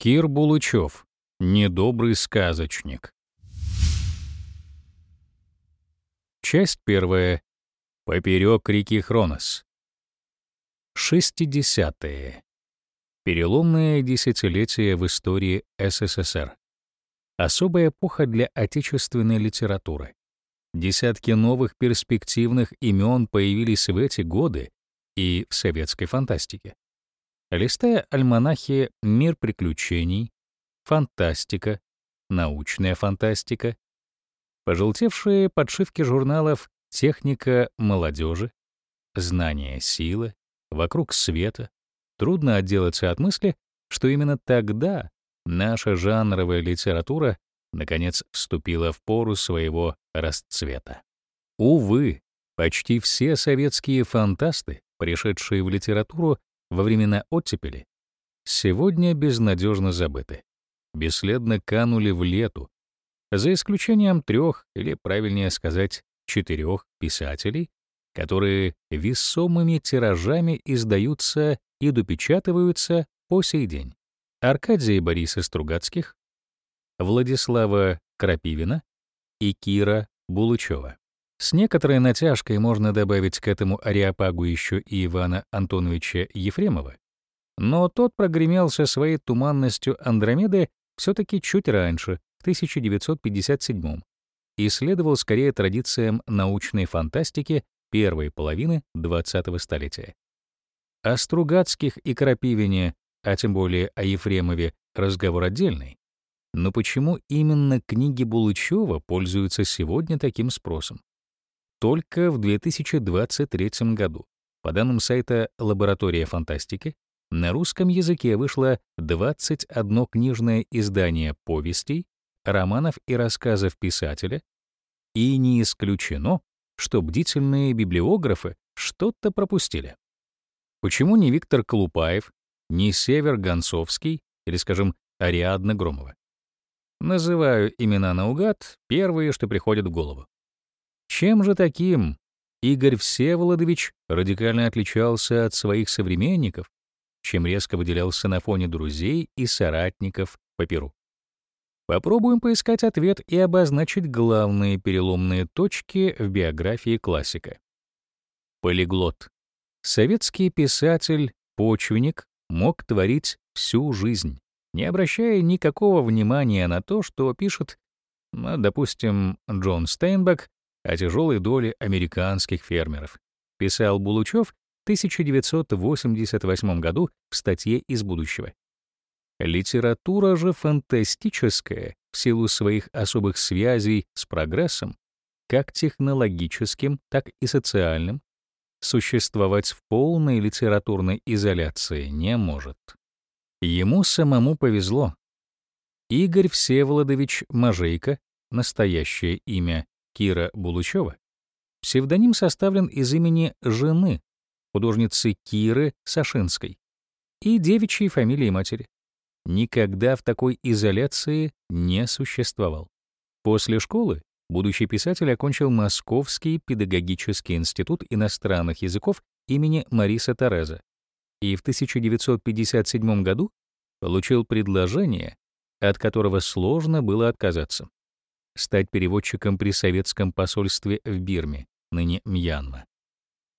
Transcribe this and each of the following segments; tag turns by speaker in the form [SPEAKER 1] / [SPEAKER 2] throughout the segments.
[SPEAKER 1] Кир Булычев. Недобрый сказочник. Часть первая. Поперек реки Хронос. 60-е. Переломное десятилетие в истории СССР. Особая эпоха для отечественной литературы. Десятки новых перспективных имен появились в эти годы и в советской фантастике. Листая альманахи «Мир приключений», «Фантастика», «Научная фантастика», пожелтевшие подшивки журналов «Техника молодежи», «Знание силы», «Вокруг света», трудно отделаться от мысли, что именно тогда наша жанровая литература наконец вступила в пору своего расцвета. Увы, почти все советские фантасты, пришедшие в литературу во времена оттепели, сегодня безнадежно забыты, бесследно канули в лету, за исключением трех, или правильнее сказать, четырех писателей, которые весомыми тиражами издаются и допечатываются по сей день. Аркадия Бориса Стругацких, Владислава Крапивина и Кира Булычева. С некоторой натяжкой можно добавить к этому ариапагу еще и Ивана Антоновича Ефремова, но тот прогремел со своей туманностью Андромеды все-таки чуть раньше, в 1957 и следовал скорее традициям научной фантастики первой половины 20-го столетия. О Стругацких и Крапивине, а тем более о Ефремове, разговор отдельный. Но почему именно книги Булычева пользуются сегодня таким спросом? Только в 2023 году. По данным сайта «Лаборатория фантастики», на русском языке вышло 21 книжное издание повестей, романов и рассказов писателя, и не исключено, что бдительные библиографы что-то пропустили. Почему не Виктор Колупаев, не Север Гонцовский или, скажем, Ариадна Громова? Называю имена наугад, первые, что приходят в голову. Чем же таким Игорь Всеволодович радикально отличался от своих современников, чем резко выделялся на фоне друзей и соратников по Перу? Попробуем поискать ответ и обозначить главные переломные точки в биографии классика. Полиглот. Советский писатель, почвенник, мог творить всю жизнь, не обращая никакого внимания на то, что пишет, допустим, Джон Стейнбек о тяжелой доле американских фермеров, писал Булучев в 1988 году в статье «Из будущего». Литература же фантастическая в силу своих особых связей с прогрессом, как технологическим, так и социальным, существовать в полной литературной изоляции не может. Ему самому повезло. Игорь Всеволодович Мажейко, настоящее имя Кира Булычева, псевдоним составлен из имени жены, художницы Киры Сашинской, и девичьей фамилии матери. Никогда в такой изоляции не существовал. После школы будущий писатель окончил Московский педагогический институт иностранных языков имени Мариса Тереза и в 1957 году получил предложение, от которого сложно было отказаться стать переводчиком при советском посольстве в Бирме, ныне Мьянма.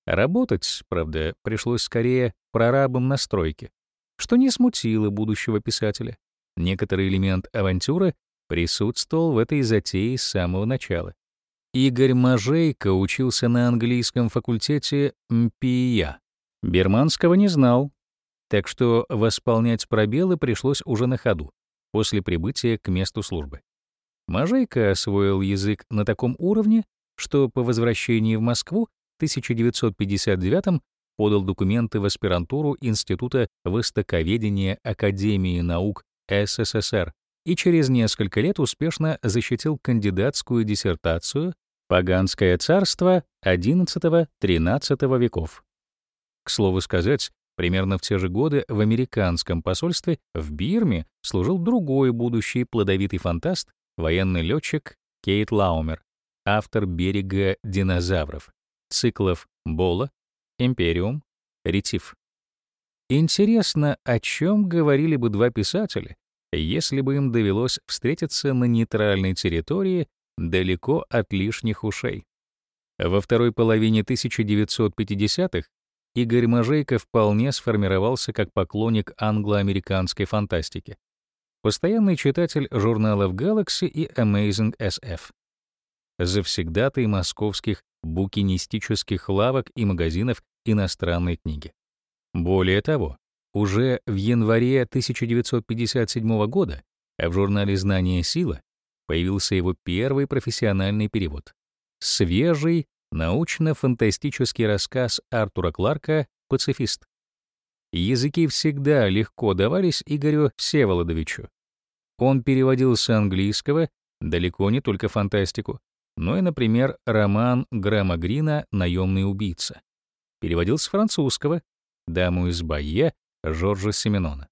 [SPEAKER 1] Работать, правда, пришлось скорее прорабом на стройке, что не смутило будущего писателя. Некоторый элемент авантюры присутствовал в этой затее с самого начала. Игорь Мажейко учился на английском факультете МПИЯ. Берманского не знал, так что восполнять пробелы пришлось уже на ходу, после прибытия к месту службы. Мажейка освоил язык на таком уровне, что по возвращении в Москву в 1959 подал документы в аспирантуру Института востоковедения Академии наук СССР и через несколько лет успешно защитил кандидатскую диссертацию «Паганское царство XI-XIII веков». К слову сказать, примерно в те же годы в американском посольстве в Бирме служил другой будущий плодовитый фантаст военный летчик Кейт Лаумер, автор «Берега динозавров», циклов «Бола», «Империум», «Ретив». Интересно, о чем говорили бы два писателя, если бы им довелось встретиться на нейтральной территории далеко от лишних ушей. Во второй половине 1950-х Игорь Можейко вполне сформировался как поклонник англо-американской фантастики. Постоянный читатель журналов Galaxy и Amazing SF. Завсегдатый московских букинистических лавок и магазинов иностранной книги. Более того, уже в январе 1957 года в журнале «Знание сила» появился его первый профессиональный перевод. Свежий научно-фантастический рассказ Артура Кларка «Пацифист». Языки всегда легко давались Игорю Всеволодовичу. Он переводил с английского далеко не только фантастику, но и, например, роман Грэма Грина «Наемный убийца». Переводил с французского «Даму из Байе» Жоржа Семенона.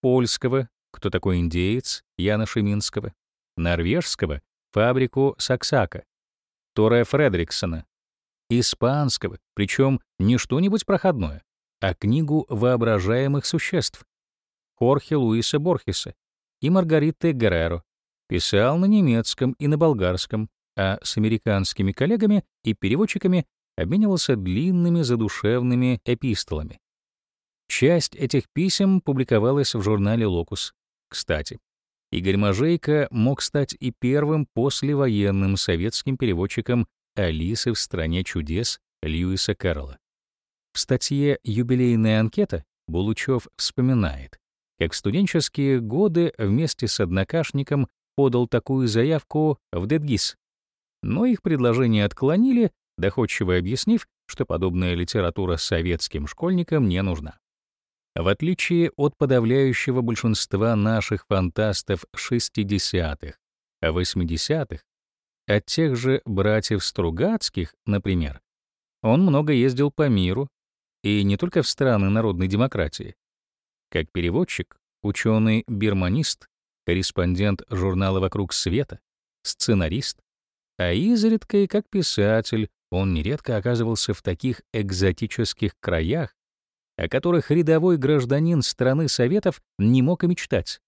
[SPEAKER 1] Польского «Кто такой индеец» Яна Шеминского. Норвежского «Фабрику Саксака» Тора Фредриксона. Испанского, причем не что-нибудь проходное, а книгу воображаемых существ Хорхе Луиса Борхеса и Маргариты Герреро. Писал на немецком и на болгарском, а с американскими коллегами и переводчиками обменивался длинными задушевными эпистолами. Часть этих писем публиковалась в журнале «Локус». Кстати, Игорь Можейко мог стать и первым послевоенным советским переводчиком «Алисы в стране чудес» Льюиса Кэрролла. В статье «Юбилейная анкета» Булучев вспоминает, как в студенческие годы вместе с однокашником подал такую заявку в Дедгиз, но их предложение отклонили, доходчиво объяснив, что подобная литература советским школьникам не нужна. В отличие от подавляющего большинства наших фантастов 60-х, 80-х, от тех же братьев Стругацких, например, он много ездил по миру, и не только в страны народной демократии. Как переводчик, ученый-бирманист, корреспондент журнала «Вокруг света», сценарист, а изредка и как писатель он нередко оказывался в таких экзотических краях, о которых рядовой гражданин страны Советов не мог и мечтать.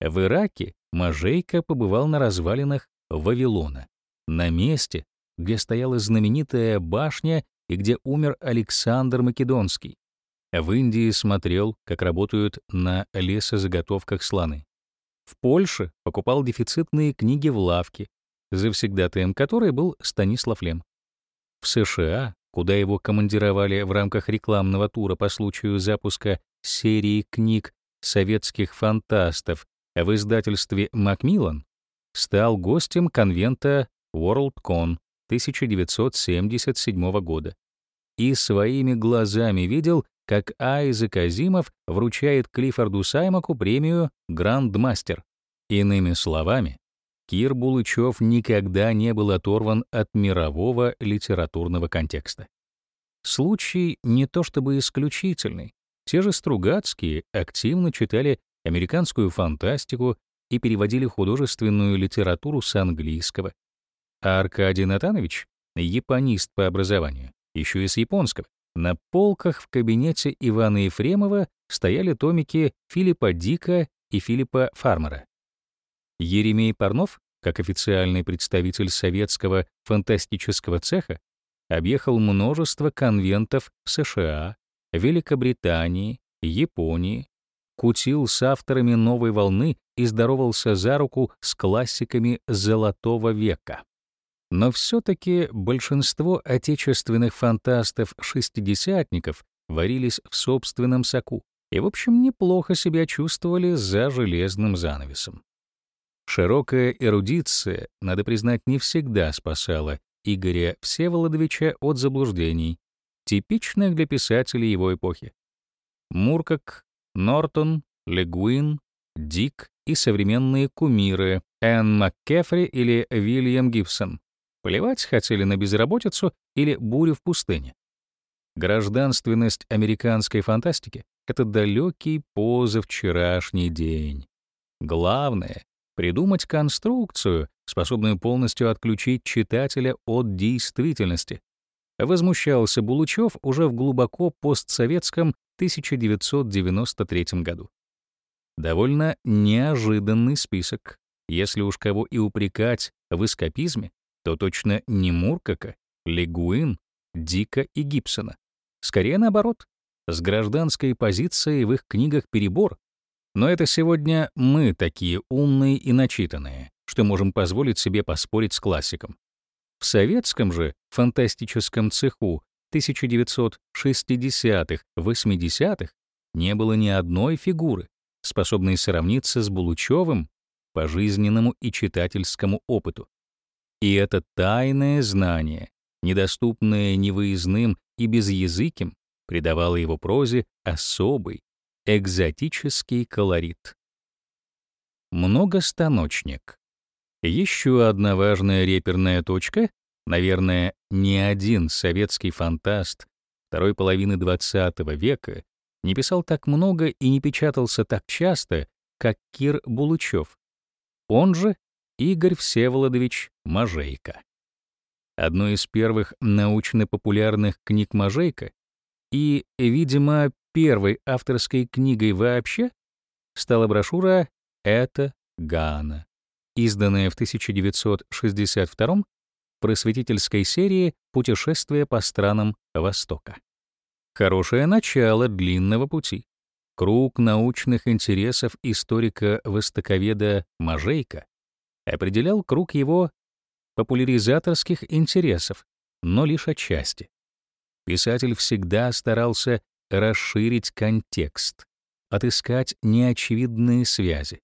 [SPEAKER 1] В Ираке Мажейка побывал на развалинах Вавилона, на месте, где стояла знаменитая башня и где умер Александр Македонский. В Индии смотрел, как работают на лесозаготовках слоны. В Польше покупал дефицитные книги в лавке, завсегдатаем которой был Станислав Лем. В США куда его командировали в рамках рекламного тура по случаю запуска серии книг советских фантастов в издательстве «Макмиллан», стал гостем конвента WorldCon 1977 года и своими глазами видел, как Айзек Азимов вручает Клиффорду Саймаку премию «Грандмастер». Иными словами, Кир Булычев никогда не был оторван от мирового литературного контекста. Случай не то чтобы исключительный. Те же Стругацкие активно читали американскую фантастику и переводили художественную литературу с английского. А Аркадий Натанович, японист по образованию, еще и с японского, на полках в кабинете Ивана Ефремова стояли томики Филиппа Дика и Филиппа Фармера. Еремей Парнов, как официальный представитель советского фантастического цеха, объехал множество конвентов США, Великобритании, Японии, кутил с авторами новой волны и здоровался за руку с классиками Золотого века. Но все-таки большинство отечественных фантастов-шестидесятников варились в собственном соку и, в общем, неплохо себя чувствовали за железным занавесом. Широкая эрудиция, надо признать, не всегда спасала Игоря Всеволодовича от заблуждений, типичных для писателей его эпохи. Муркак, Нортон, Легуин, Дик и современные кумиры Энн МакКефри или Вильям Гибсон. Плевать хотели на безработицу или бурю в пустыне. Гражданственность американской фантастики — это далекий позавчерашний день. Главное придумать конструкцию, способную полностью отключить читателя от действительности. Возмущался Булучев уже в глубоко постсоветском 1993 году. Довольно неожиданный список. Если уж кого и упрекать в эскапизме, то точно не Муркака, Легуин, Дика и Гибсона. Скорее наоборот, с гражданской позицией в их книгах перебор. Но это сегодня мы такие умные и начитанные, что можем позволить себе поспорить с классиком. В советском же фантастическом цеху 1960-х, 80-х не было ни одной фигуры, способной сравниться с Булучевым по жизненному и читательскому опыту. И это тайное знание, недоступное невыездным и безязыким, придавало его прозе особый, экзотический колорит. Многостаночник. Еще одна важная реперная точка, наверное, ни один советский фантаст второй половины XX века не писал так много и не печатался так часто, как Кир Булычев, он же Игорь Всеволодович Можейко. Одной из первых научно-популярных книг Можейко и, видимо, первой авторской книгой вообще стала брошюра «Это Гана», изданная в 1962 просветительской серии «Путешествие по странам Востока». Хорошее начало длинного пути. Круг научных интересов историка-востоковеда Можейко определял круг его популяризаторских интересов, но лишь отчасти. Писатель всегда старался расширить контекст, отыскать неочевидные связи.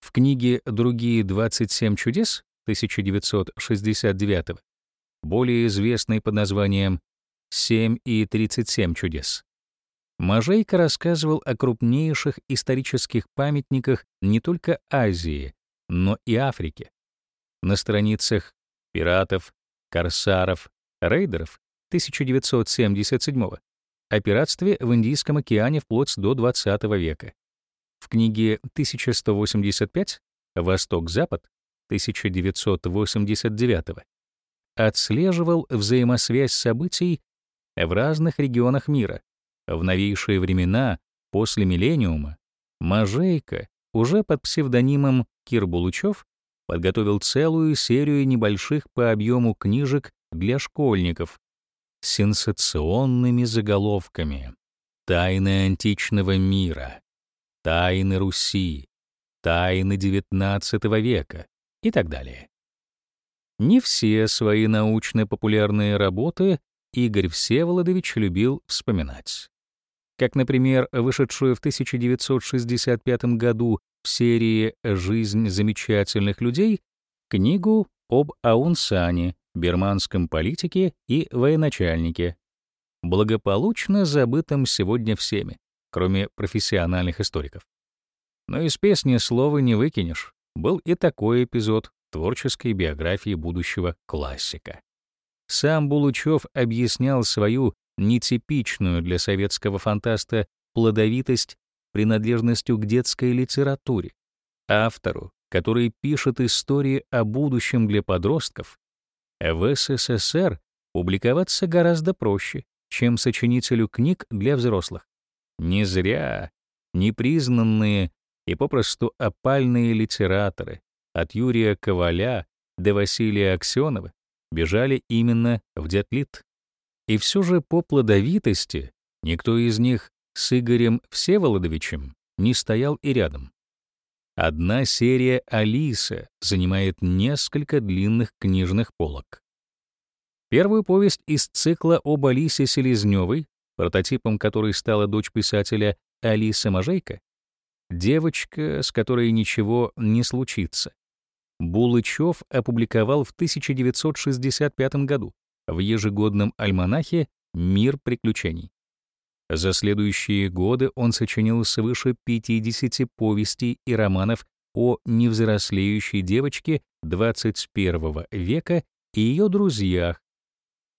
[SPEAKER 1] В книге «Другие 27 чудес» 1969 более известной под названием «7 и 37 чудес», Можейко рассказывал о крупнейших исторических памятниках не только Азии, но и Африки. На страницах «Пиратов», «Корсаров», «Рейдеров» 1977 о пиратстве в Индийском океане вплоть до XX века. В книге 1185 «Восток-Запад» 1989 отслеживал взаимосвязь событий в разных регионах мира, в новейшие времена, после миллениума, Можейко уже под псевдонимом Кир Булычев подготовил целую серию небольших по объему книжек для школьников с сенсационными заголовками «Тайны античного мира», «Тайны Руси», «Тайны XIX века» и так далее. Не все свои научно-популярные работы Игорь Всеволодович любил вспоминать как, например, вышедшую в 1965 году в серии «Жизнь замечательных людей» книгу об Аунсане, бирманском политике и военачальнике, благополучно забытом сегодня всеми, кроме профессиональных историков. Но из песни слова не выкинешь. Был и такой эпизод творческой биографии будущего классика. Сам Булучев объяснял свою нетипичную для советского фантаста плодовитость принадлежностью к детской литературе. Автору, который пишет истории о будущем для подростков, в СССР публиковаться гораздо проще, чем сочинителю книг для взрослых. Не зря непризнанные и попросту опальные литераторы от Юрия Коваля до Василия Аксенова бежали именно в Детлит. И все же по плодовитости никто из них с Игорем Всеволодовичем не стоял и рядом. Одна серия «Алиса» занимает несколько длинных книжных полок. Первую повесть из цикла об Алисе Селезневой, прототипом которой стала дочь писателя Алиса Можейко, девочка, с которой ничего не случится. Булычев опубликовал в 1965 году в ежегодном альманахе «Мир приключений». За следующие годы он сочинил свыше 50 повестей и романов о невзрослеющей девочке 21 века и ее друзьях,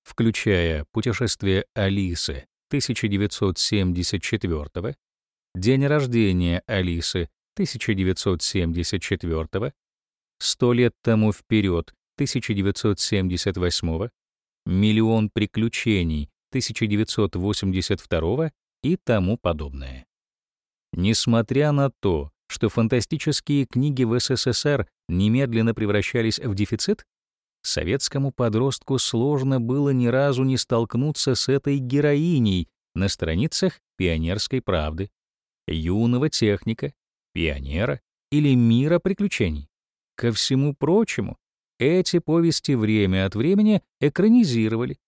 [SPEAKER 1] включая «Путешествие Алисы» 1974, «День рождения Алисы» 1974, «Сто лет тому вперед» 1978, «Миллион приключений» 1982 и тому подобное. Несмотря на то, что фантастические книги в СССР немедленно превращались в дефицит, советскому подростку сложно было ни разу не столкнуться с этой героиней на страницах «Пионерской правды», «Юного техника», «Пионера» или «Мира приключений». Ко всему прочему, эти повести время от времени экранизировали,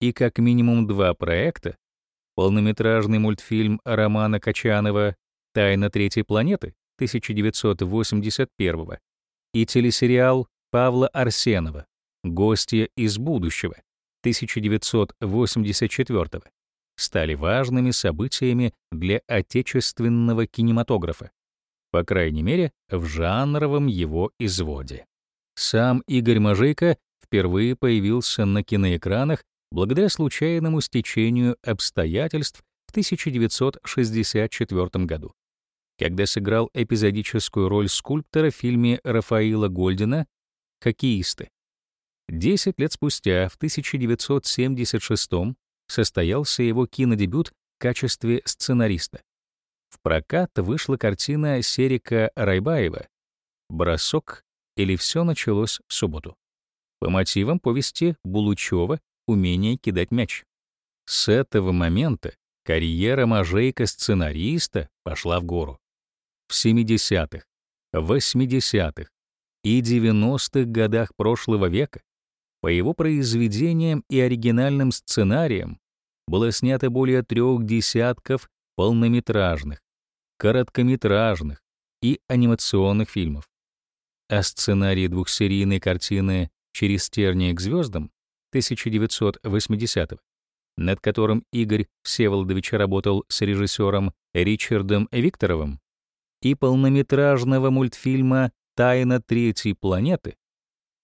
[SPEAKER 1] и как минимум два проекта — полнометражный мультфильм Романа Качанова «Тайна третьей планеты» 1981 и телесериал Павла Арсенова «Гостья из будущего» 1984 стали важными событиями для отечественного кинематографа, по крайней мере, в жанровом его изводе. Сам Игорь Мажейко впервые появился на киноэкранах благодаря случайному стечению обстоятельств в 1964 году, когда сыграл эпизодическую роль скульптора в фильме Рафаила Гольдина «Хоккеисты». Десять лет спустя, в 1976 состоялся его кинодебют в качестве сценариста. В прокат вышла картина Серика Райбаева «Бросок» или «Все началось в субботу» по мотивам повести Булучева «Умение кидать мяч». С этого момента карьера Мажейка-сценариста пошла в гору. В 70-х, 80-х и 90-х годах прошлого века по его произведениям и оригинальным сценариям было снято более трех десятков полнометражных, короткометражных и анимационных фильмов. А сценарий двухсерийной картины «Через тернии к звездам» 1980 над которым Игорь Всеволодович работал с режиссером Ричардом Викторовым, и полнометражного мультфильма «Тайна третьей планеты»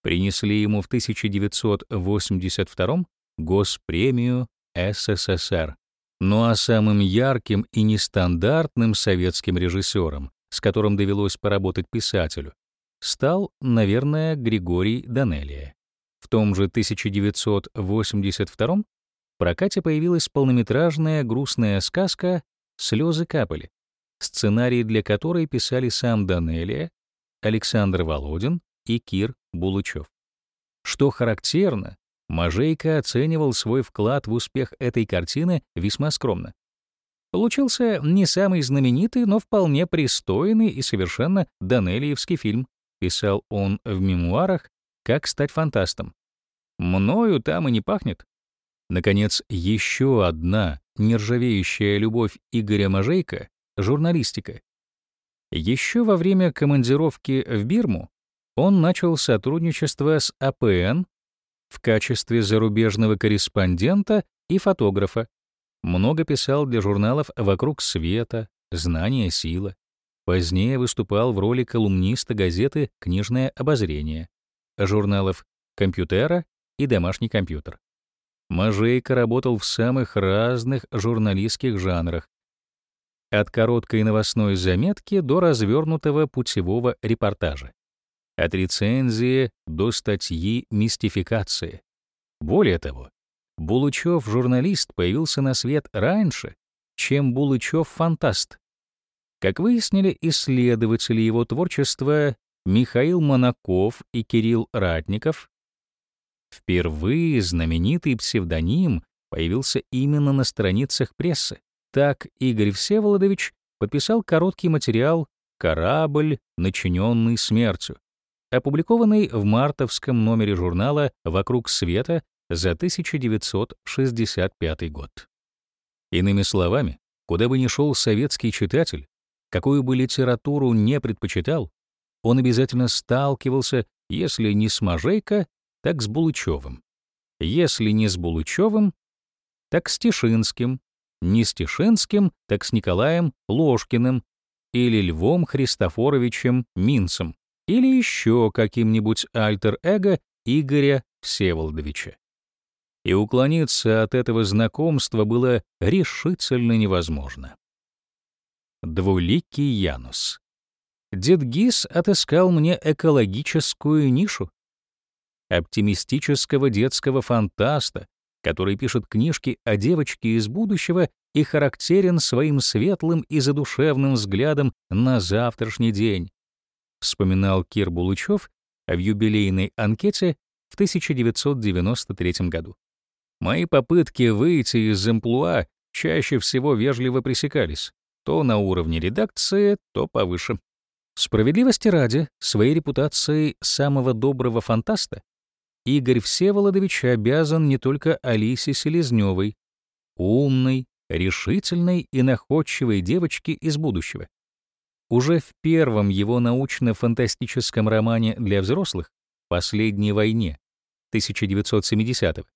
[SPEAKER 1] принесли ему в 1982 Госпремию СССР. Ну а самым ярким и нестандартным советским режиссером, с которым довелось поработать писателю, стал, наверное, Григорий Данелия. В том же 1982 в прокате появилась полнометражная грустная сказка «Слезы капали», сценарий для которой писали сам Данелия, Александр Володин и Кир Булычев. Что характерно, Мажейко оценивал свой вклад в успех этой картины весьма скромно. Получился не самый знаменитый, но вполне пристойный и совершенно данелиевский фильм, писал он в мемуарах «Как стать фантастом». Мною там и не пахнет. Наконец, еще одна нержавеющая любовь Игоря Мажейка — журналистика. Еще во время командировки в Бирму он начал сотрудничество с АПН в качестве зарубежного корреспондента и фотографа. Много писал для журналов «Вокруг света», «Знание сила». Позднее выступал в роли колумниста газеты «Книжное обозрение», журналов «Компьютера» и «Домашний компьютер». Мажейко работал в самых разных журналистских жанрах, от короткой новостной заметки до развернутого путевого репортажа от рецензии до статьи «Мистификация». Более того, Булычев журналист появился на свет раньше, чем Булычев фантаст. Как выяснили исследователи его творчества Михаил Монаков и Кирилл Ратников, впервые знаменитый псевдоним появился именно на страницах прессы. Так Игорь Всеволодович подписал короткий материал «Корабль, начиненный смертью», опубликованный в мартовском номере журнала «Вокруг света» за 1965 год. Иными словами, куда бы ни шел советский читатель, какую бы литературу не предпочитал, он обязательно сталкивался, если не с Мажейко, так с Булычевым. Если не с Булычевым, так с Тишинским, не с Тишинским, так с Николаем Ложкиным или Львом Христофоровичем Минцем или еще каким-нибудь альтер-эго Игоря Всеволодовича. И уклониться от этого знакомства было решительно невозможно. Двуликий Янус. Дед Гис отыскал мне экологическую нишу. Оптимистического детского фантаста, который пишет книжки о девочке из будущего и характерен своим светлым и задушевным взглядом на завтрашний день, вспоминал Кир Булычев в юбилейной анкете в 1993 году. Мои попытки выйти из амплуа чаще всего вежливо пресекались, то на уровне редакции, то повыше. Справедливости ради, своей репутацией самого доброго фантаста Игорь Всеволодович обязан не только Алисе Селезневой, умной, решительной и находчивой девочке из будущего. Уже в первом его научно-фантастическом романе для взрослых «Последней войне» 1970-го,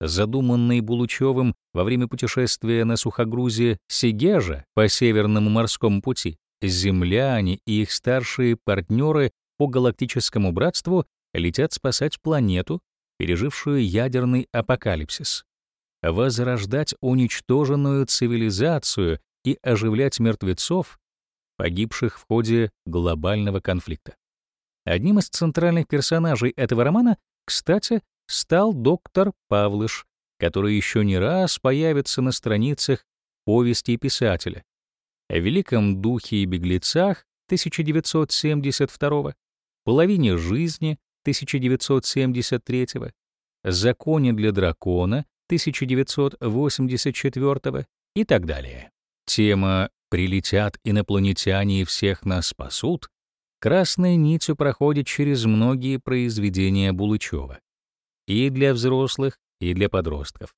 [SPEAKER 1] задуманный Булучевым во время путешествия на сухогрузе Сигежа по Северному морскому пути, земляне и их старшие партнеры по галактическому братству летят спасать планету, пережившую ядерный апокалипсис, возрождать уничтоженную цивилизацию и оживлять мертвецов, погибших в ходе глобального конфликта. Одним из центральных персонажей этого романа, кстати, стал доктор Павлыш, который еще не раз появится на страницах повести писателя. О великом духе и беглецах 1972 половине жизни 1973 законе для дракона 1984 и так далее. Тема «Прилетят инопланетяне и всех нас спасут» красной нитью проходит через многие произведения Булычева и для взрослых, и для подростков.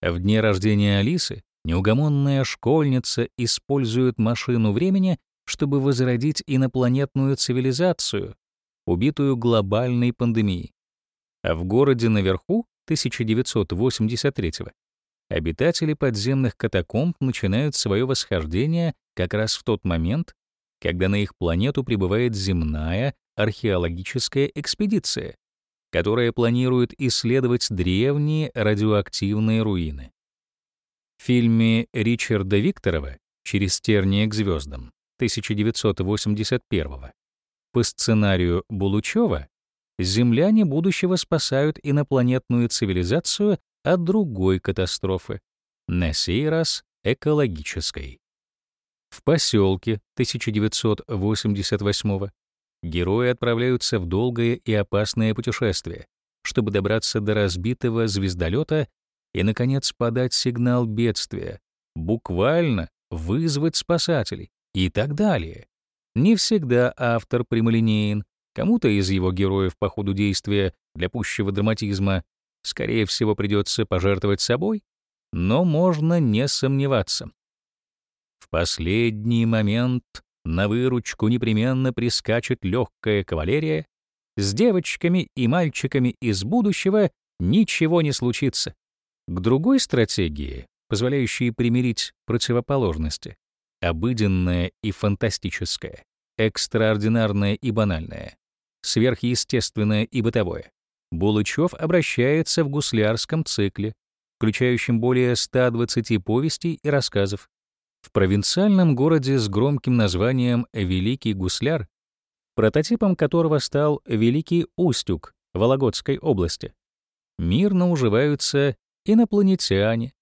[SPEAKER 1] В дне рождения Алисы неугомонная школьница использует машину времени, чтобы возродить инопланетную цивилизацию, убитую глобальной пандемией. А в городе наверху 1983 обитатели подземных катакомб начинают свое восхождение как раз в тот момент, когда на их планету прибывает земная археологическая экспедиция, которая планирует исследовать древние радиоактивные руины. В фильме Ричарда Викторова «Через тернии к звездам» 1981 по сценарию Булучева земляне будущего спасают инопланетную цивилизацию от другой катастрофы, на сей раз экологической. В поселке 1988 герои отправляются в долгое и опасное путешествие, чтобы добраться до разбитого звездолета и, наконец, подать сигнал бедствия, буквально вызвать спасателей и так далее. Не всегда автор прямолинеен, кому-то из его героев по ходу действия для пущего драматизма, скорее всего, придется пожертвовать собой, но можно не сомневаться. В последний момент на выручку непременно прискачет легкая кавалерия, с девочками и мальчиками из будущего ничего не случится. К другой стратегии, позволяющей примирить противоположности, обыденное и фантастическое, экстраординарное и банальное, сверхъестественное и бытовое, Булычев обращается в гуслярском цикле, включающем более 120 повестей и рассказов, в провинциальном городе с громким названием Великий Гусляр, прототипом которого стал Великий Устюг Вологодской области, мирно уживаются инопланетяне,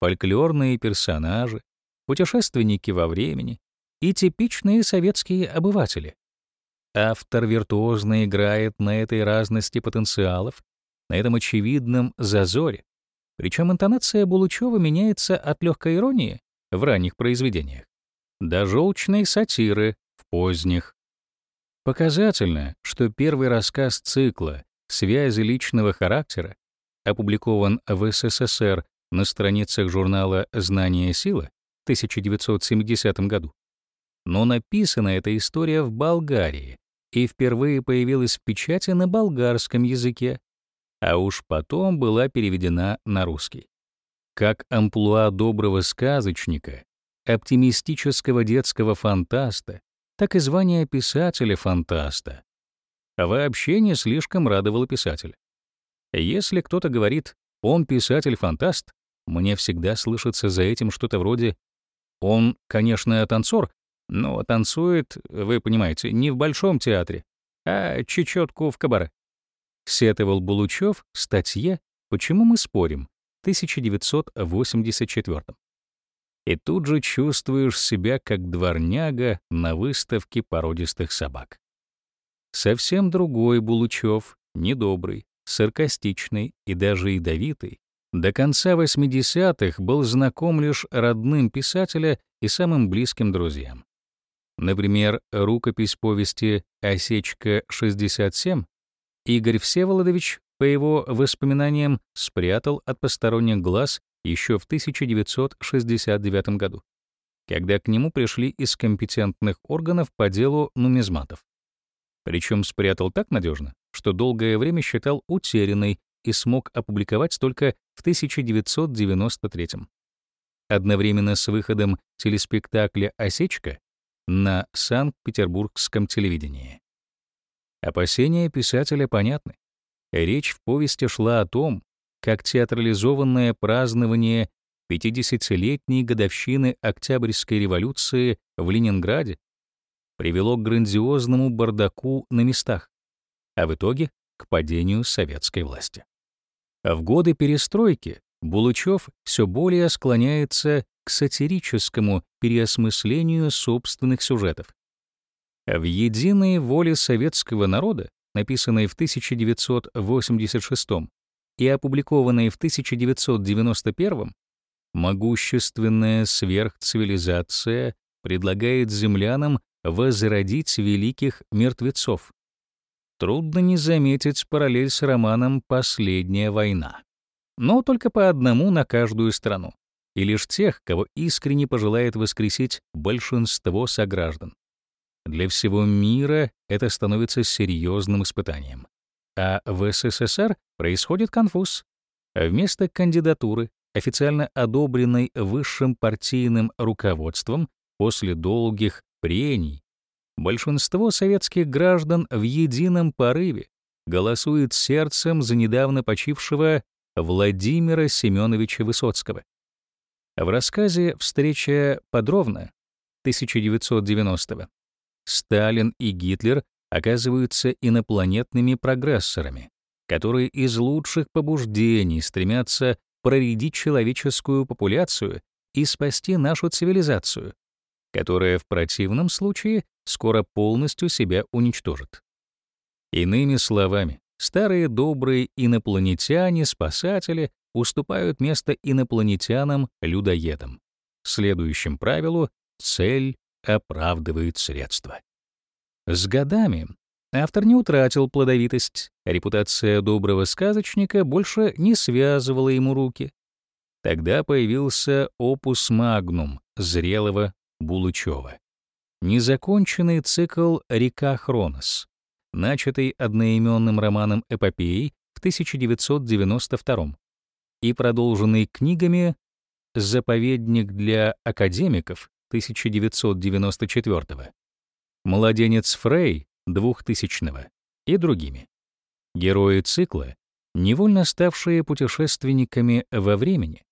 [SPEAKER 1] фольклорные персонажи, путешественники во времени и типичные советские обыватели. Автор виртуозно играет на этой разности потенциалов, на этом очевидном зазоре, причем интонация Булычева меняется от легкой иронии в ранних произведениях до желчной сатиры в поздних. Показательно, что первый рассказ цикла «Связи личного характера» опубликован в СССР на страницах журнала «Знание и сила» в 1970 году. Но написана эта история в Болгарии и впервые появилась в печати на болгарском языке, а уж потом была переведена на русский как амплуа доброго сказочника, оптимистического детского фантаста, так и звание писателя-фантаста. А вообще не слишком радовало писателя. Если кто-то говорит «он писатель-фантаст», мне всегда слышится за этим что-то вроде «он, конечно, танцор, но танцует, вы понимаете, не в Большом театре, а чечетку в кабаре». Сетовал Булучев в статье «Почему мы спорим?» 1984. И тут же чувствуешь себя как дворняга на выставке породистых собак. Совсем другой Булучев, недобрый, саркастичный и даже ядовитый, до конца 80-х был знаком лишь родным писателя и самым близким друзьям. Например, рукопись повести «Осечка-67» Игорь Всеволодович, по его воспоминаниям, спрятал от посторонних глаз еще в 1969 году, когда к нему пришли из компетентных органов по делу нумизматов. Причем спрятал так надежно, что долгое время считал утерянной и смог опубликовать только в 1993 Одновременно с выходом телеспектакля «Осечка» на Санкт-Петербургском телевидении. Опасения писателя понятны. Речь в повести шла о том, как театрализованное празднование 50-летней годовщины Октябрьской революции в Ленинграде привело к грандиозному бардаку на местах, а в итоге к падению советской власти. А в годы перестройки Булычев все более склоняется к сатирическому переосмыслению собственных сюжетов. В «Единой воле советского народа», написанной в 1986 и опубликованной в 1991, могущественная сверхцивилизация предлагает землянам возродить великих мертвецов. Трудно не заметить параллель с романом «Последняя война». Но только по одному на каждую страну, и лишь тех, кого искренне пожелает воскресить большинство сограждан. Для всего мира это становится серьезным испытанием. А в СССР происходит конфуз. Вместо кандидатуры, официально одобренной высшим партийным руководством после долгих прений, большинство советских граждан в едином порыве голосует сердцем за недавно почившего Владимира Семеновича Высоцкого. В рассказе «Встреча подробно» 1990 Сталин и Гитлер оказываются инопланетными прогрессорами, которые из лучших побуждений стремятся проредить человеческую популяцию и спасти нашу цивилизацию, которая в противном случае скоро полностью себя уничтожит. Иными словами, старые добрые инопланетяне-спасатели уступают место инопланетянам-людоедам. Следующим правилу цель оправдывает средства. С годами автор не утратил плодовитость, репутация доброго сказочника больше не связывала ему руки. Тогда появился опус магнум зрелого Булычева. Незаконченный цикл «Река Хронос», начатый одноименным романом эпопеей в 1992 и продолженный книгами «Заповедник для академиков» 1994 «Младенец Фрей» 2000 и другими. Герои цикла, невольно ставшие путешественниками во времени,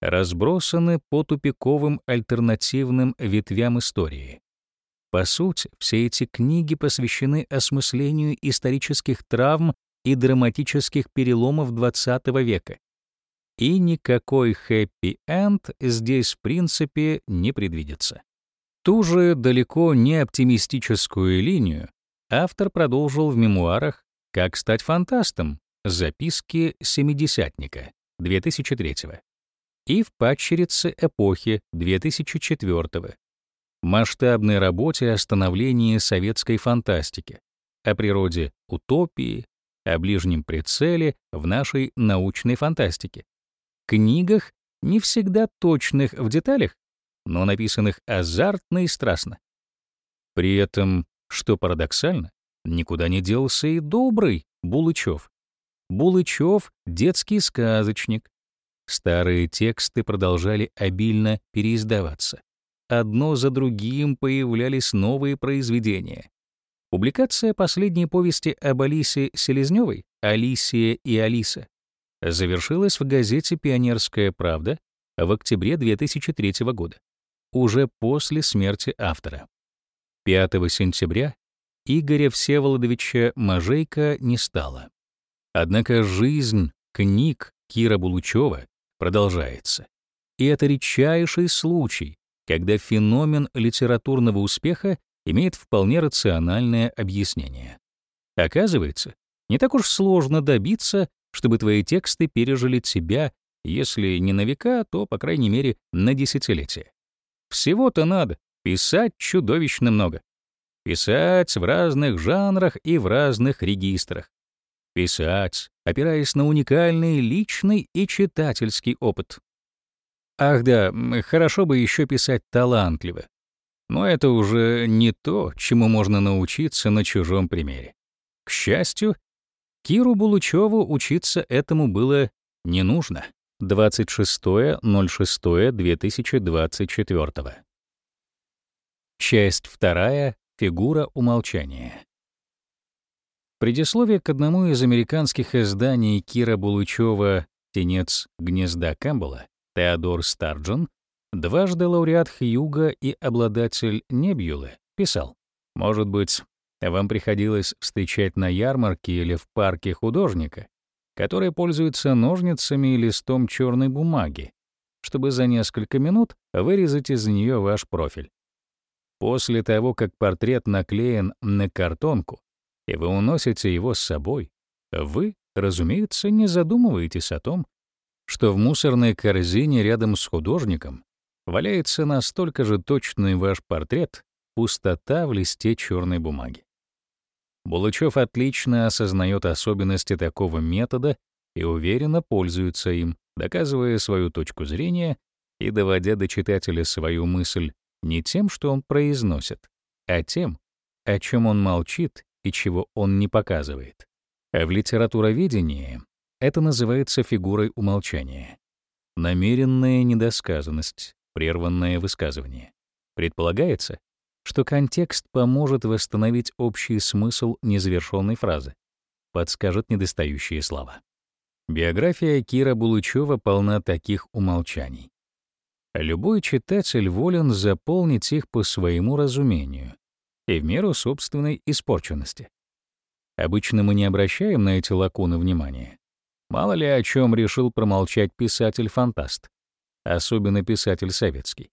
[SPEAKER 1] разбросаны по тупиковым альтернативным ветвям истории. По сути, все эти книги посвящены осмыслению исторических травм и драматических переломов XX века. И никакой хэппи-энд здесь в принципе не предвидится. Ту же далеко не оптимистическую линию автор продолжил в мемуарах «Как стать фантастом. Записки семидесятника» 2003 и в «Падчерице эпохи» 2004 масштабной работе о становлении советской фантастики, о природе утопии, о ближнем прицеле в нашей научной фантастике. Книгах, не всегда точных в деталях, но написанных азартно и страстно. При этом, что парадоксально, никуда не делся и добрый Булычев. Булычев — детский сказочник. Старые тексты продолжали обильно переиздаваться одно за другим появлялись новые произведения. Публикация последней повести об Алисе Селезневой «Алисия и Алиса» завершилась в газете «Пионерская правда» в октябре 2003 года, уже после смерти автора. 5 сентября Игоря Всеволодовича Можейко не стало. Однако жизнь книг Кира Булучева продолжается. И это редчайший случай, когда феномен литературного успеха имеет вполне рациональное объяснение. Оказывается, не так уж сложно добиться, чтобы твои тексты пережили тебя, если не на века, то, по крайней мере, на десятилетия. Всего-то надо писать чудовищно много. Писать в разных жанрах и в разных регистрах. Писать, опираясь на уникальный личный и читательский опыт. Ах да, хорошо бы еще писать талантливо. Но это уже не то, чему можно научиться на чужом примере. К счастью, Киру Булучеву учиться этому было не нужно. 26.06.2024. Часть вторая. Фигура умолчания. Предисловие к одному из американских изданий Кира Булычева «Тенец гнезда Кэмпбелла» Теодор Старджон, дважды лауреат Хьюга и обладатель Небьюлы, писал, «Может быть, вам приходилось встречать на ярмарке или в парке художника, который пользуется ножницами и листом черной бумаги, чтобы за несколько минут вырезать из нее ваш профиль. После того, как портрет наклеен на картонку, и вы уносите его с собой, вы, разумеется, не задумываетесь о том, что в мусорной корзине рядом с художником валяется настолько же точный ваш портрет, пустота в листе черной бумаги. Булычев отлично осознает особенности такого метода и уверенно пользуется им, доказывая свою точку зрения и доводя до читателя свою мысль не тем, что он произносит, а тем, о чем он молчит и чего он не показывает. А в литературоведении это называется фигурой умолчания. Намеренная недосказанность, прерванное высказывание. Предполагается, что контекст поможет восстановить общий смысл незавершенной фразы, подскажет недостающие слова. Биография Кира Булычева полна таких умолчаний. Любой читатель волен заполнить их по своему разумению и в меру собственной испорченности. Обычно мы не обращаем на эти лакуны внимания. Мало ли о чем решил промолчать писатель-фантаст, особенно писатель советский.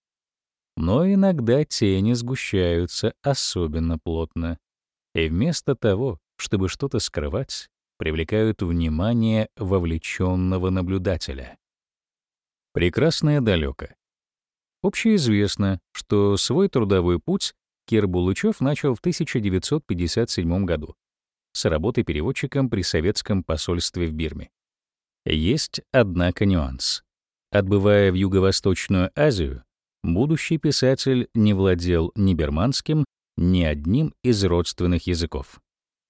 [SPEAKER 1] Но иногда тени сгущаются особенно плотно, и вместо того, чтобы что-то скрывать, привлекают внимание вовлеченного наблюдателя. Прекрасное далеко. Общеизвестно, что свой трудовой путь Кир Булычев начал в 1957 году с работы переводчиком при советском посольстве в Бирме. Есть, однако, нюанс. Отбывая в Юго-Восточную Азию, будущий писатель не владел ни берманским, ни одним из родственных языков.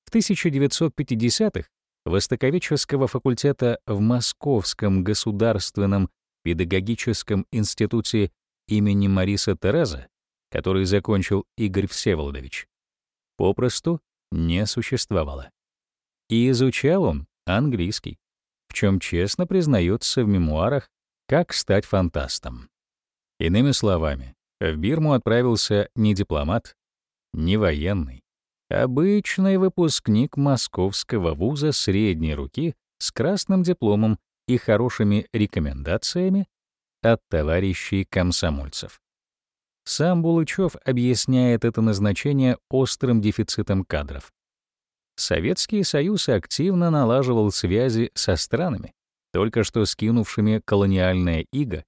[SPEAKER 1] В 1950-х Востоковедческого факультета в Московском государственном педагогическом институте имени Мариса Тереза, который закончил Игорь Всеволодович, попросту не существовало. И изучал он английский, в чем честно признается в мемуарах «Как стать фантастом». Иными словами, в Бирму отправился не дипломат, не военный, обычный выпускник московского вуза средней руки с красным дипломом и хорошими рекомендациями от товарищей комсомольцев. Сам Булычев объясняет это назначение острым дефицитом кадров. Советский Союз активно налаживал связи со странами, только что скинувшими колониальное иго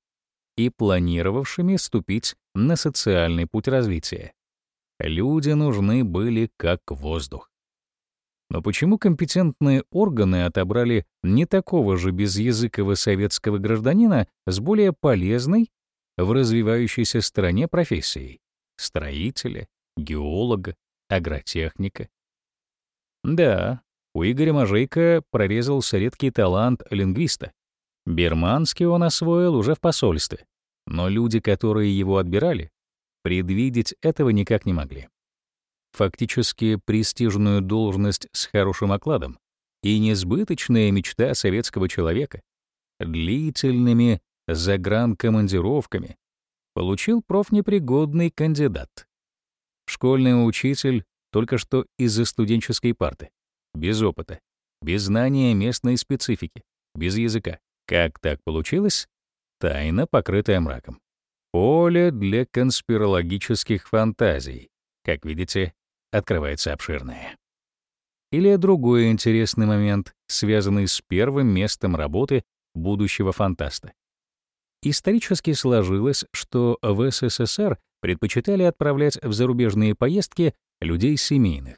[SPEAKER 1] и планировавшими ступить на социальный путь развития. Люди нужны были как воздух. Но почему компетентные органы отобрали не такого же безязыкого советского гражданина с более полезной в развивающейся стране профессией — строителя, геолога, агротехника? Да, у Игоря Можейко прорезался редкий талант лингвиста. Берманский он освоил уже в посольстве, но люди, которые его отбирали, предвидеть этого никак не могли. Фактически престижную должность с хорошим окладом и несбыточная мечта советского человека длительными загранкомандировками получил профнепригодный кандидат. Школьный учитель только что из-за студенческой парты, без опыта, без знания местной специфики, без языка. Как так получилось, тайна, покрытая мраком. Поле для конспирологических фантазий. Как видите, открывается обширное. Или другой интересный момент, связанный с первым местом работы будущего фантаста. Исторически сложилось, что в СССР предпочитали отправлять в зарубежные поездки людей семейных,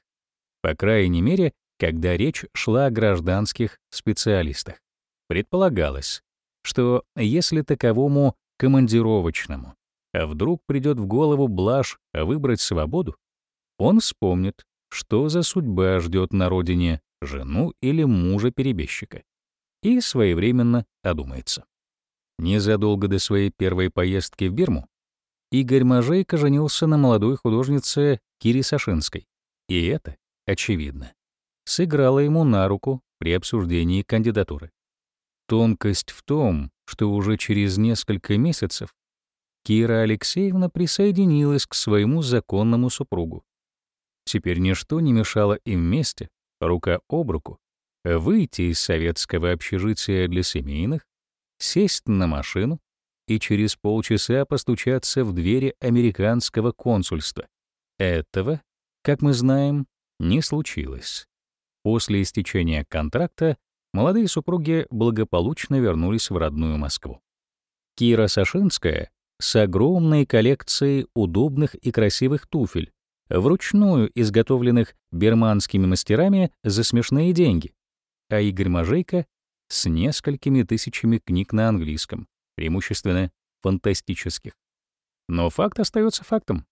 [SPEAKER 1] по крайней мере, когда речь шла о гражданских специалистах. Предполагалось, что если таковому командировочному а вдруг придет в голову блажь выбрать свободу, он вспомнит, что за судьба ждет на родине жену или мужа-перебежчика, и своевременно одумается. Незадолго до своей первой поездки в Бирму Игорь Мажейко женился на молодой художнице Кире Сашинской, и это, очевидно, сыграло ему на руку при обсуждении кандидатуры. Тонкость в том, что уже через несколько месяцев Кира Алексеевна присоединилась к своему законному супругу. Теперь ничто не мешало им вместе, рука об руку, выйти из советского общежития для семейных, сесть на машину и через полчаса постучаться в двери американского консульства. Этого, как мы знаем, не случилось. После истечения контракта молодые супруги благополучно вернулись в родную Москву. Кира Сашинская с огромной коллекцией удобных и красивых туфель, вручную изготовленных берманскими мастерами за смешные деньги, а Игорь Мажейко с несколькими тысячами книг на английском, преимущественно фантастических. Но факт остается фактом.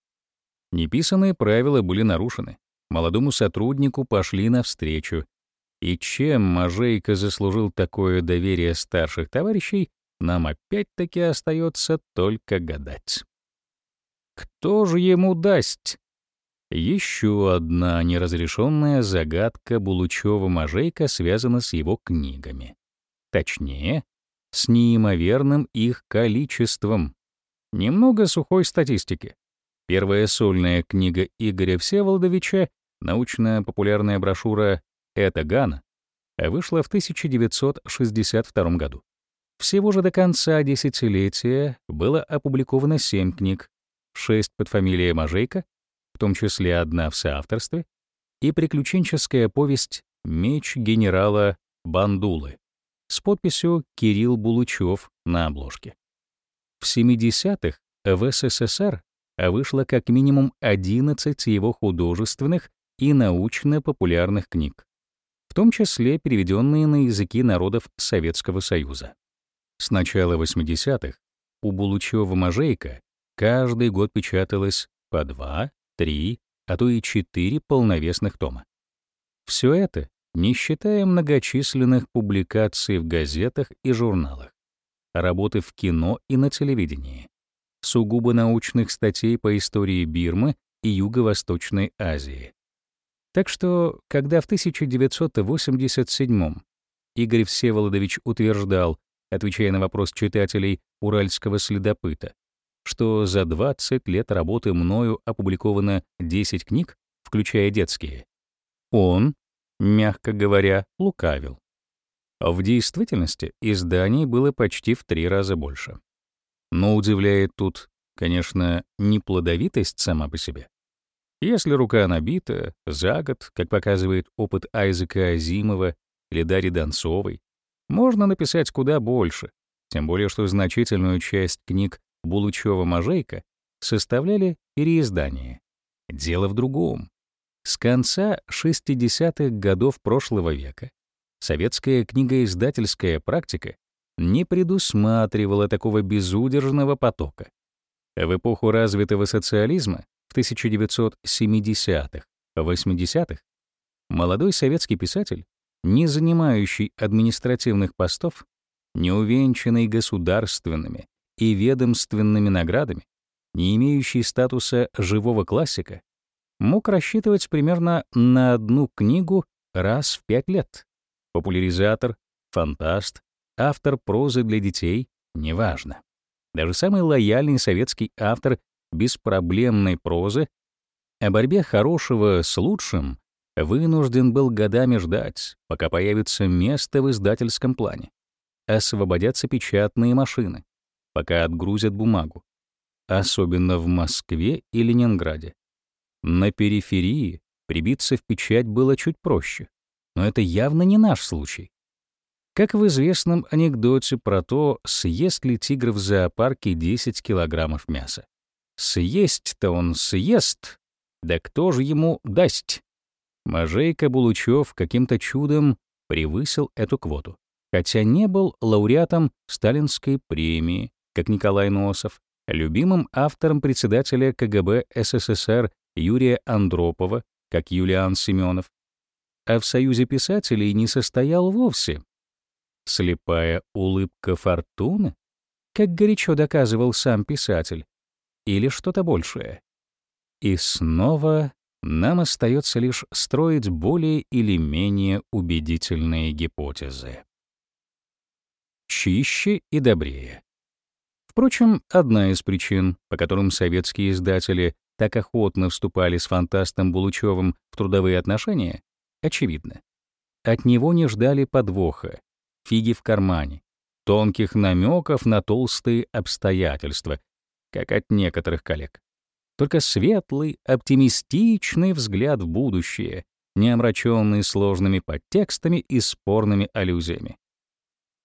[SPEAKER 1] Неписанные правила были нарушены. Молодому сотруднику пошли навстречу. И чем Мажейко заслужил такое доверие старших товарищей, нам опять-таки остается только гадать. Кто же ему даст? Еще одна неразрешенная загадка Булучева-Мажейка связана с его книгами. Точнее, с неимоверным их количеством. Немного сухой статистики. Первая сольная книга Игоря Всеволодовича, научно-популярная брошюра «Это Гана», вышла в 1962 году. Всего же до конца десятилетия было опубликовано семь книг, шесть под фамилией Мажейка, в том числе одна в соавторстве, и приключенческая повесть «Меч генерала Бандулы» с подписью «Кирилл Булучев» на обложке. В 70-х в СССР вышло как минимум 11 его художественных и научно-популярных книг, том числе переведенные на языки народов Советского Союза. С начала 80-х у Булучева-Мажейка каждый год печаталось по два, три, а то и четыре полновесных тома. Все это, не считая многочисленных публикаций в газетах и журналах, работы в кино и на телевидении, сугубо научных статей по истории Бирмы и Юго-Восточной Азии. Так что, когда в 1987 Игорь Всеволодович утверждал, отвечая на вопрос читателей «Уральского следопыта», что за 20 лет работы мною опубликовано 10 книг, включая детские. Он, мягко говоря, лукавил. В действительности изданий было почти в три раза больше. Но удивляет тут, конечно, не плодовитость сама по себе. Если рука набита, за год, как показывает опыт Айзека Азимова или Дарьи Донцовой, можно написать куда больше, тем более что значительную часть книг Булычева-Можейко составляли переиздания. Дело в другом. С конца 60-х годов прошлого века советская книгоиздательская практика не предусматривала такого безудержного потока. В эпоху развитого социализма в 1970-х, 80-х молодой советский писатель не занимающий административных постов, не увенчанный государственными и ведомственными наградами, не имеющий статуса живого классика, мог рассчитывать примерно на одну книгу раз в пять лет. Популяризатор, фантаст, автор прозы для детей — неважно. Даже самый лояльный советский автор беспроблемной прозы о борьбе хорошего с лучшим вынужден был годами ждать, пока появится место в издательском плане. Освободятся печатные машины. пока отгрузят бумагу. Особенно в Москве и Ленинграде. На периферии прибиться в печать было чуть проще. Но это явно не наш случай. Как в известном анекдоте про то, съест ли тигр в зоопарке 10 килограммов мяса. Съесть-то он съест, да кто же ему даст? Мажейка Булучев каким-то чудом превысил эту квоту, хотя не был лауреатом Сталинской премии, как Николай Носов, любимым автором председателя КГБ СССР Юрия Андропова, как Юлиан Семенов, а в Союзе писателей не состоял вовсе. Слепая улыбка фортуны, как горячо доказывал сам писатель, или что-то большее. И снова нам остается лишь строить более или менее убедительные гипотезы. Чище и добрее. Впрочем, одна из причин, по которым советские издатели так охотно вступали с фантастом Булычевым в трудовые отношения, очевидна. От него не ждали подвоха, фиги в кармане, тонких намеков на толстые обстоятельства, как от некоторых коллег. Только светлый, оптимистичный взгляд в будущее, не омраченный сложными подтекстами и спорными аллюзиями.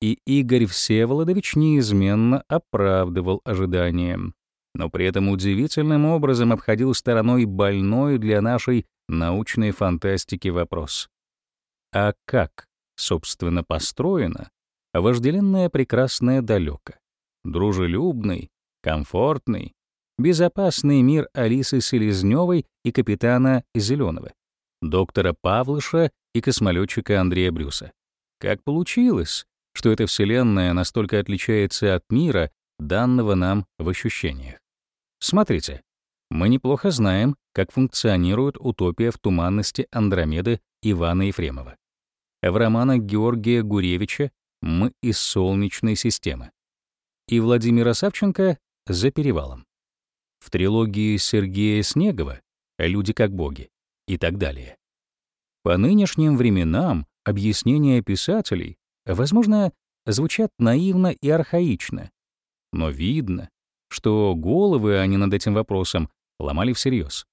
[SPEAKER 1] И Игорь Всеволодович неизменно оправдывал ожидания, но при этом удивительным образом обходил стороной больной для нашей научной фантастики вопрос. А как, собственно, построено вожделенное прекрасное далеко, дружелюбный, комфортный, безопасный мир Алисы Селезневой и капитана Зеленого, доктора Павлыша и космолетчика Андрея Брюса. Как получилось, что эта вселенная настолько отличается от мира, данного нам в ощущениях? Смотрите, мы неплохо знаем, как функционирует утопия в туманности Андромеды Ивана Ефремова. В романах Георгия Гуревича «Мы из Солнечной системы» и Владимира Савченко «За перевалом». В трилогии Сергея Снегова «Люди как боги» и так далее. По нынешним временам объяснения писателей, возможно, звучат наивно и архаично, но видно, что головы они над этим вопросом ломали всерьез.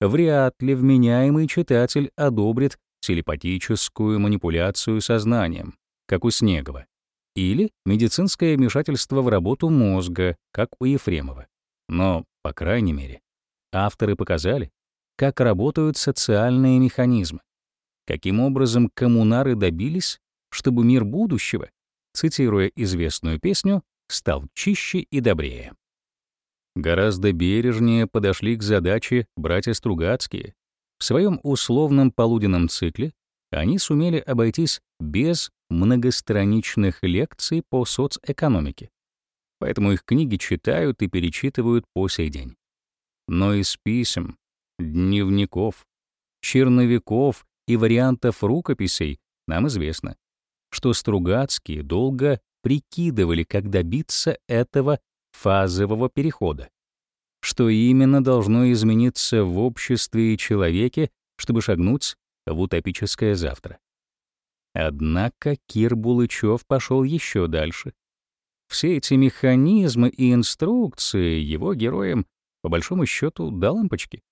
[SPEAKER 1] Вряд ли вменяемый читатель одобрит телепатическую манипуляцию сознанием, как у Снегова, или медицинское вмешательство в работу мозга, как у Ефремова. Но, по крайней мере, авторы показали, как работают социальные механизмы, каким образом коммунары добились, чтобы мир будущего, цитируя известную песню, стал чище и добрее. Гораздо бережнее подошли к задаче братья Стругацкие. В своем условном полуденном цикле они сумели обойтись без многостраничных лекций по соцэкономике. Поэтому их книги читают и перечитывают по сей день. Но из писем, дневников, черновиков и вариантов рукописей нам известно, что Стругацкие долго прикидывали, как добиться этого фазового перехода. Что именно должно измениться в обществе и человеке, чтобы шагнуть в утопическое завтра. Однако Кир Булычев пошел еще дальше. Все эти механизмы и инструкции его героям, по большому счету, до лампочки.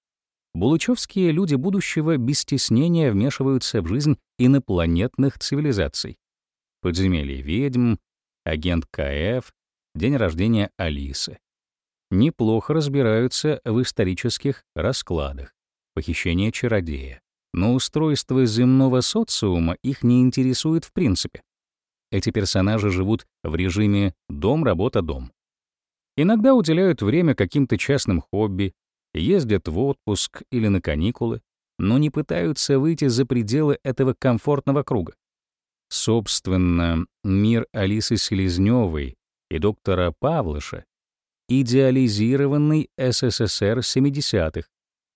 [SPEAKER 1] Булычевские люди будущего без стеснения вмешиваются в жизнь инопланетных цивилизаций. Подземелье ведьм, агент КФ, день рождения Алисы. Неплохо разбираются в исторических раскладах, похищение чародея. Но устройство земного социума их не интересует в принципе. Эти персонажи живут в режиме «дом-работа-дом». Иногда уделяют время каким-то частным хобби, ездят в отпуск или на каникулы, но не пытаются выйти за пределы этого комфортного круга. Собственно, мир Алисы Селезнёвой и доктора Павлыша — идеализированный СССР 70-х,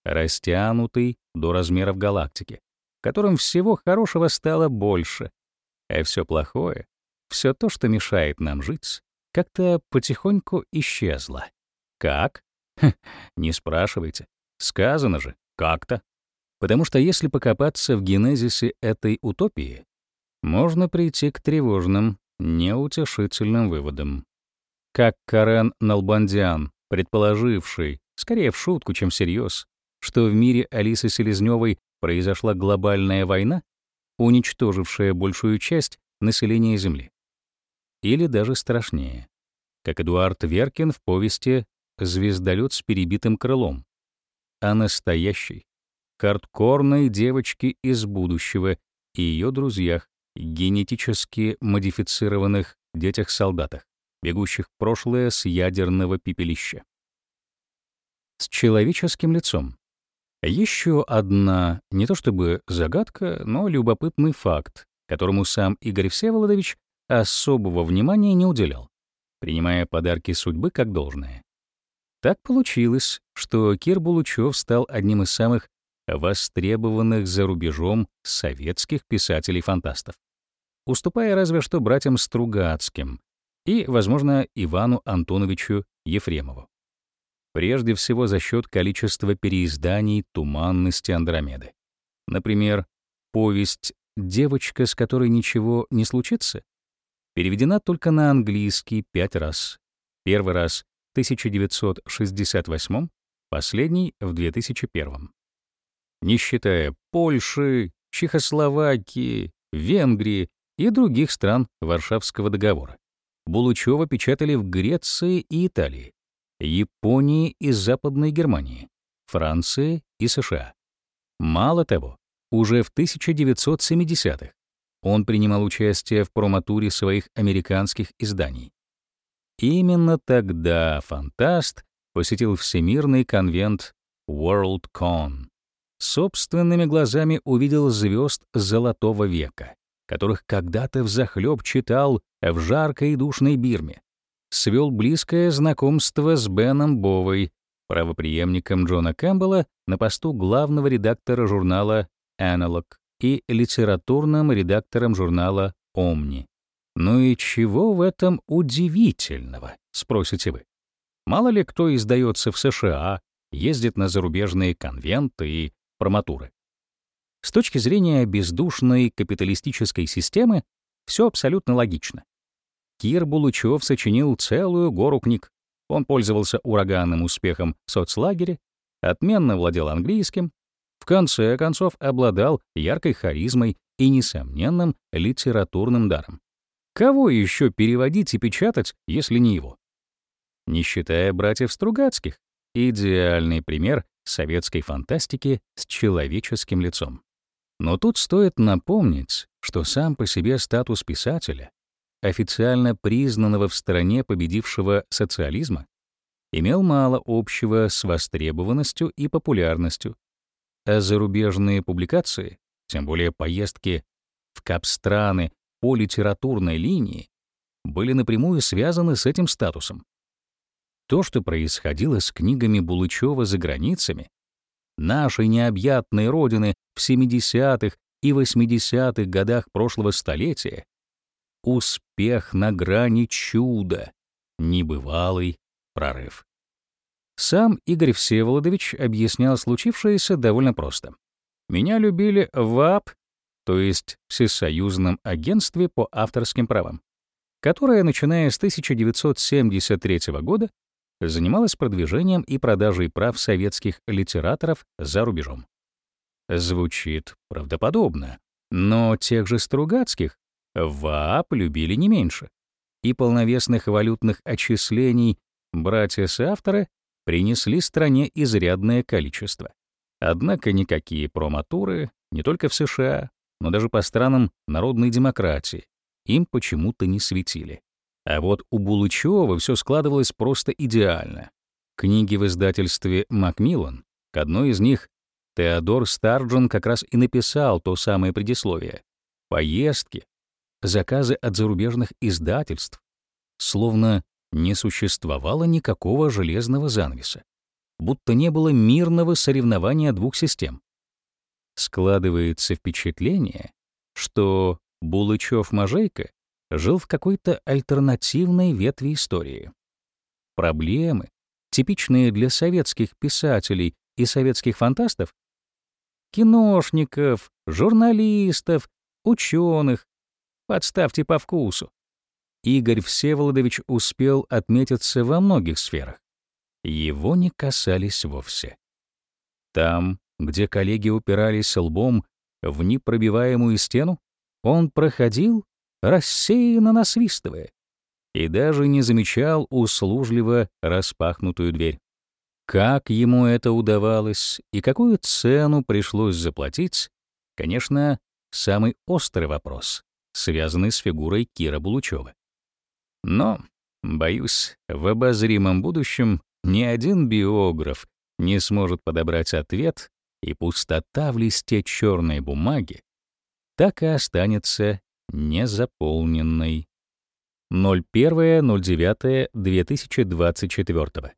[SPEAKER 1] растянутый до размеров галактики, в котором всего хорошего стало больше, а все плохое, все то, что мешает нам жить, как-то потихоньку исчезло. Как? Ха, не спрашивайте. Сказано же, как-то. Потому что если покопаться в генезисе этой утопии, можно прийти к тревожным, неутешительным выводам. как Карен Налбандян, предположивший, скорее в шутку, чем всерьез, что в мире Алисы Селезневой произошла глобальная война, уничтожившая большую часть населения Земли. Или даже страшнее, как Эдуард Веркин в повести «Звездолет с перебитым крылом», о настоящей, хардкорной девочке из будущего и ее друзьях, генетически модифицированных детях-солдатах, бегущих в прошлое с ядерного пепелища. С человеческим лицом. Еще одна, не то чтобы загадка, но любопытный факт, которому сам Игорь Всеволодович особого внимания не уделял, принимая подарки судьбы как должное. Так получилось, что Кир Булучев стал одним из самых востребованных за рубежом советских писателей-фантастов, уступая разве что братьям Стругацким и, возможно, Ивану Антоновичу Ефремову. Прежде всего за счет количества переизданий «Туманности Андромеды». Например, повесть «Девочка, с которой ничего не случится» переведена только на английский пять раз. Первый раз в 1968, последний — в 2001 не считая Польши, Чехословакии, Венгрии и других стран Варшавского договора. Булучева печатали в Греции и Италии, Японии и Западной Германии, Франции и США. Мало того, уже в 1970-х он принимал участие в проматуре своих американских изданий. Именно тогда фантаст посетил Всемирный конвент WorldCon собственными глазами увидел звезд Золотого века, которых когда-то взахлеб читал в жаркой и душной Бирме. Свел близкое знакомство с Беном Бовой, правопреемником Джона Кэмпбелла на посту главного редактора журнала Analog и литературным редактором журнала Omni. Ну и чего в этом удивительного, спросите вы? Мало ли кто издается в США, ездит на зарубежные конвенты и проматуры. С точки зрения бездушной капиталистической системы все абсолютно логично. Кир Булычев сочинил целую гору книг. Он пользовался ураганным успехом в соцлагере, отменно владел английским, в конце концов обладал яркой харизмой и несомненным литературным даром. Кого еще переводить и печатать, если не его? Не считая братьев Стругацких, идеальный пример советской фантастики с человеческим лицом. Но тут стоит напомнить, что сам по себе статус писателя, официально признанного в стране победившего социализма, имел мало общего с востребованностью и популярностью, а зарубежные публикации, тем более поездки в капстраны по литературной линии, были напрямую связаны с этим статусом. То, что происходило с книгами Булычева за границами, нашей необъятной родины в 70-х и 80-х годах прошлого столетия, успех на грани чуда, небывалый прорыв. Сам Игорь Всеволодович объяснял случившееся довольно просто. Меня любили в АП, то есть Всесоюзном агентстве по авторским правам, которое, начиная с 1973 года, занималась продвижением и продажей прав советских литераторов за рубежом. Звучит правдоподобно, но тех же Стругацких ВААП любили не меньше, и полновесных валютных отчислений братья-соавторы принесли стране изрядное количество. Однако никакие проматуры, не только в США, но даже по странам народной демократии, им почему-то не светили. А вот у Булычева все складывалось просто идеально. Книги в издательстве «Макмиллан», к одной из них Теодор Старджон как раз и написал то самое предисловие. Поездки, заказы от зарубежных издательств. Словно не существовало никакого железного занавеса. Будто не было мирного соревнования двух систем. Складывается впечатление, что Булычев-Можейко жил в какой-то альтернативной ветви истории. Проблемы, типичные для советских писателей и советских фантастов, киношников, журналистов, ученых, подставьте по вкусу. Игорь Всеволодович успел отметиться во многих сферах. Его не касались вовсе. Там, где коллеги упирались лбом в непробиваемую стену, он проходил, рассеянно насвистывая, и даже не замечал услужливо распахнутую дверь. Как ему это удавалось и какую цену пришлось заплатить, конечно, самый острый вопрос, связанный с фигурой Кира Булучева. Но, боюсь, в обозримом будущем ни один биограф не сможет подобрать ответ, и пустота в листе черной бумаги так и останется незаполненной. 01.09.2024